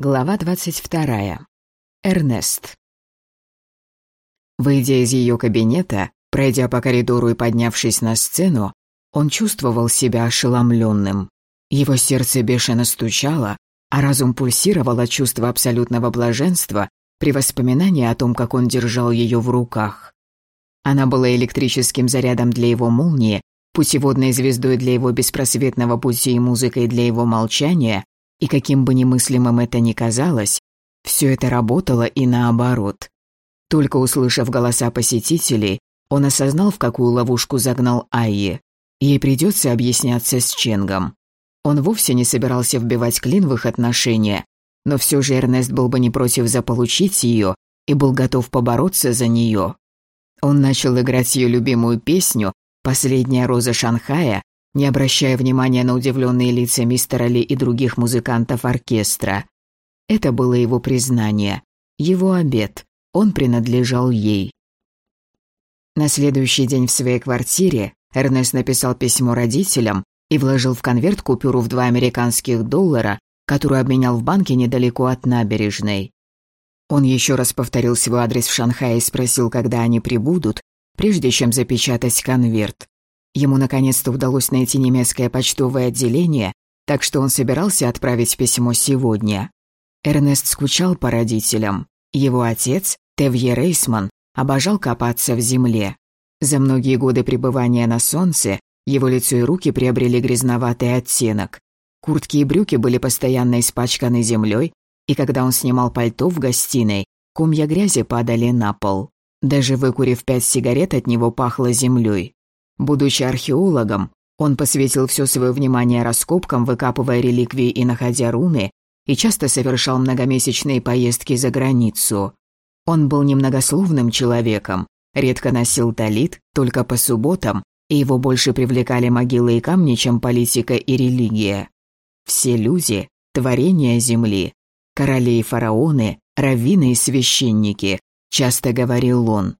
Глава 22. Эрнест. Выйдя из ее кабинета, пройдя по коридору и поднявшись на сцену, он чувствовал себя ошеломленным. Его сердце бешено стучало, а разум пульсировал от чувства абсолютного блаженства при воспоминании о том, как он держал ее в руках. Она была электрическим зарядом для его молнии, путеводной звездой для его беспросветного пути и музыкой для его молчания, и каким бы немыслимым это ни казалось, все это работало и наоборот. Только услышав голоса посетителей, он осознал, в какую ловушку загнал Айи. Ей придется объясняться с Ченгом. Он вовсе не собирался вбивать клин в их отношения, но все же Эрнест был бы не против заполучить ее и был готов побороться за нее. Он начал играть ее любимую песню «Последняя роза Шанхая», не обращая внимания на удивленные лица мистера Ли и других музыкантов оркестра. Это было его признание, его обет, он принадлежал ей. На следующий день в своей квартире Эрнест написал письмо родителям и вложил в конверт купюру в два американских доллара, которую обменял в банке недалеко от набережной. Он еще раз повторил свой адрес в Шанхае и спросил, когда они прибудут, прежде чем запечатать конверт. Ему наконец-то удалось найти немецкое почтовое отделение, так что он собирался отправить письмо сегодня. Эрнест скучал по родителям. Его отец, Тевье Рейсман, обожал копаться в земле. За многие годы пребывания на солнце его лицо и руки приобрели грязноватый оттенок. Куртки и брюки были постоянно испачканы землей, и когда он снимал пальто в гостиной, комья грязи падали на пол. Даже выкурив пять сигарет, от него пахло землей. Будучи археологом, он посвятил все свое внимание раскопкам, выкапывая реликвии и находя руны, и часто совершал многомесячные поездки за границу. Он был немногословным человеком, редко носил талит, только по субботам, и его больше привлекали могилы и камни, чем политика и религия. Все люди – творения земли, короли и фараоны, раввины и священники, часто говорил он.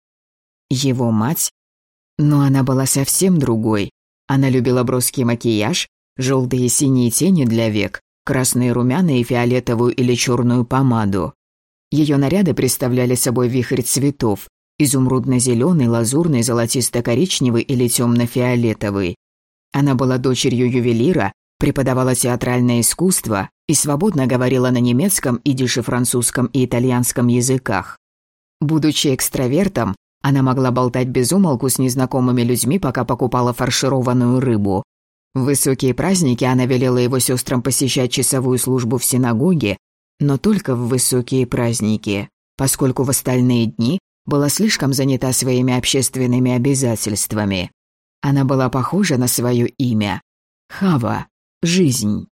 Его мать но она была совсем другой. Она любила броский макияж, желтые и синие тени для век, красные и фиолетовую или черную помаду. Ее наряды представляли собой вихрь цветов, изумрудно-зеленый, лазурный, золотисто-коричневый или темно-фиолетовый. Она была дочерью ювелира, преподавала театральное искусство и свободно говорила на немецком, идише, французском и итальянском языках. Будучи экстравертом, она могла болтать без умолку с незнакомыми людьми, пока покупала фаршированную рыбу. В высокие праздники она велела его сестрам посещать часовую службу в синагоге, но только в высокие праздники, поскольку в остальные дни была слишком занята своими общественными обязательствами. Она была похожа на свое имя. Хава. Жизнь.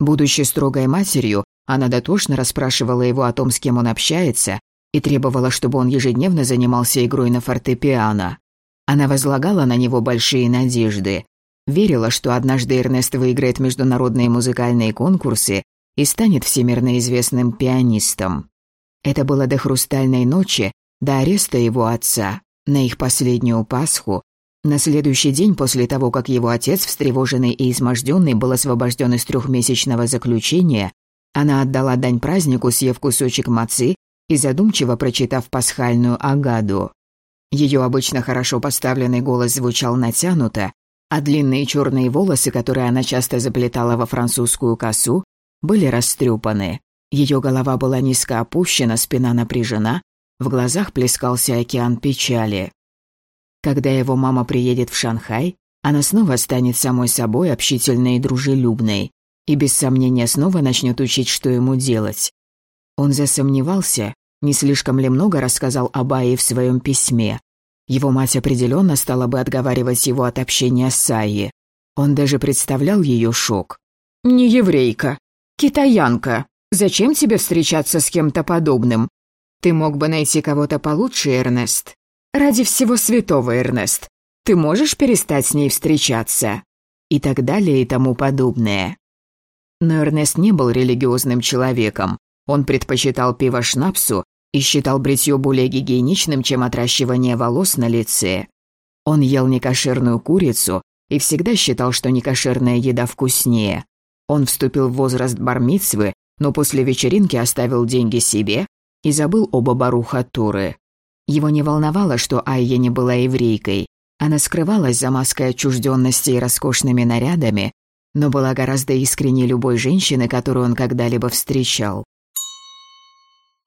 Будучи строгой матерью, она дотошно расспрашивала его о том, с кем он общается, и требовала, чтобы он ежедневно занимался игрой на фортепиано. Она возлагала на него большие надежды, верила, что однажды Эрнест выиграет международные музыкальные конкурсы и станет всемирно известным пианистом. Это было до хрустальной ночи, до ареста его отца, на их последнюю Пасху, на следующий день после того, как его отец, встревоженный и изможденный, был освобожден из трехмесячного заключения, она отдала дань празднику, съев кусочек мацы и задумчиво прочитав пасхальную агаду. Ее обычно хорошо поставленный голос звучал натянуто, а длинные черные волосы, которые она часто заплетала во французскую косу, были растрепаны. Ее голова была низко опущена, спина напряжена, в глазах плескался океан печали. Когда его мама приедет в Шанхай, она снова станет самой собой общительной и дружелюбной, и без сомнения снова начнет учить, что ему делать. Он засомневался, не слишком ли много рассказал Абае в своем письме. Его мать определенно стала бы отговаривать его от общения с Сайи. Он даже представлял ее шок. «Не еврейка, китаянка. Зачем тебе встречаться с кем-то подобным? Ты мог бы найти кого-то получше, Эрнест. Ради всего святого, Эрнест. Ты можешь перестать с ней встречаться?» И так далее и тому подобное. Но Эрнест не был религиозным человеком. Он предпочитал пиво шнапсу и считал бритье более гигиеничным, чем отращивание волос на лице. Он ел некошерную курицу и всегда считал, что некошерная еда вкуснее. Он вступил в возраст бармицвы, но после вечеринки оставил деньги себе и забыл оба Баруха Туры. Его не волновало, что Айя не была еврейкой. Она скрывалась за маской отчужденности и роскошными нарядами, но была гораздо искренней любой женщины, которую он когда-либо встречал.